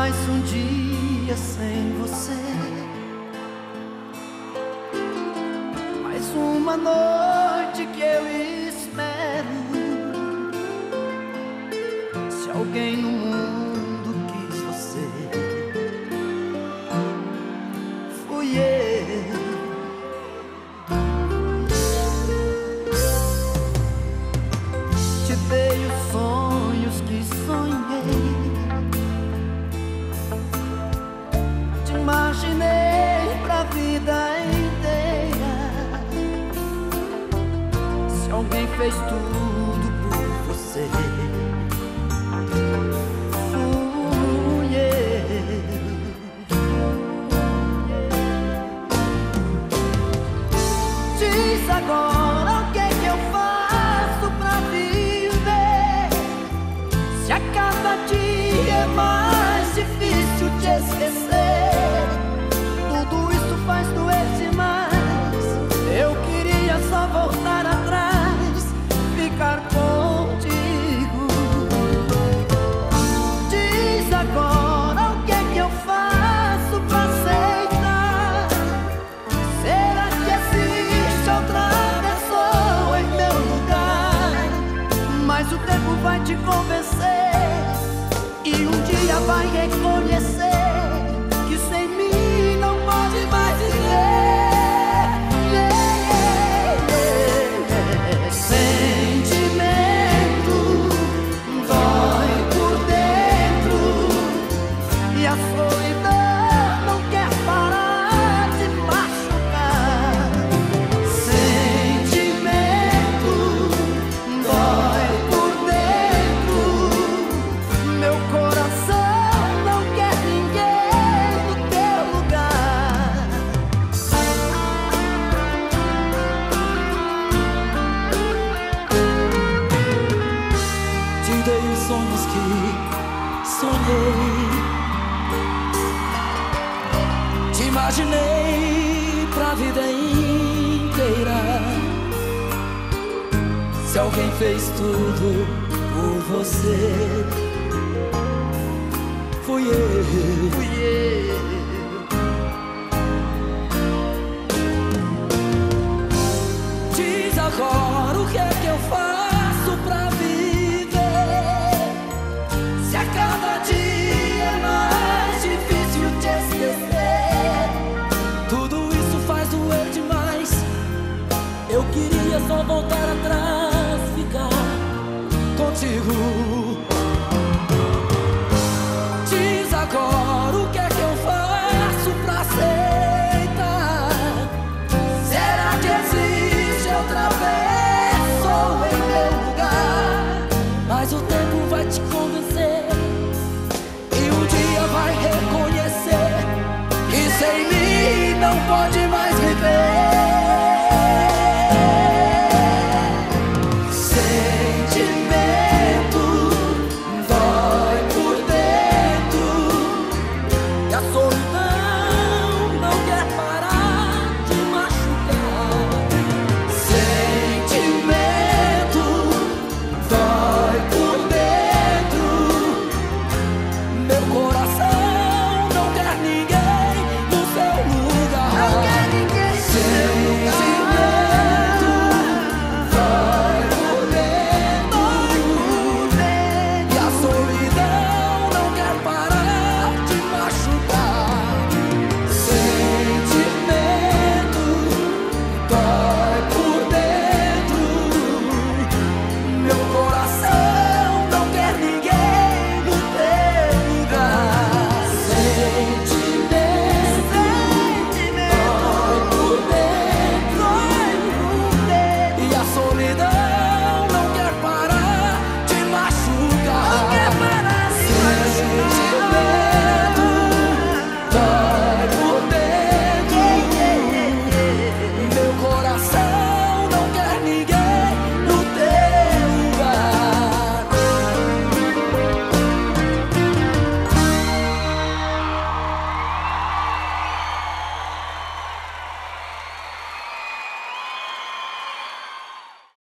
mais um dia sem você. Mais uma noite que eu espero. Se alguém no mundo fez tudo por você, eu. Diz agora vai te convencer e um dia vai reconhecer que sem mim não pode mais viver. Sentimento dói por dentro. E a solidão sonhei. Te imaginei pra vida inteira. Se alguém fez tudo por você, fui eu. Fui eu. Só voltar atrás, ficar contigo. Diz agora o que é que eu faço pra aceitar. Será que existe outra pessoa em meu lugar? Mas o tempo vai te convencer e um dia vai reconhecer que sem mim não pode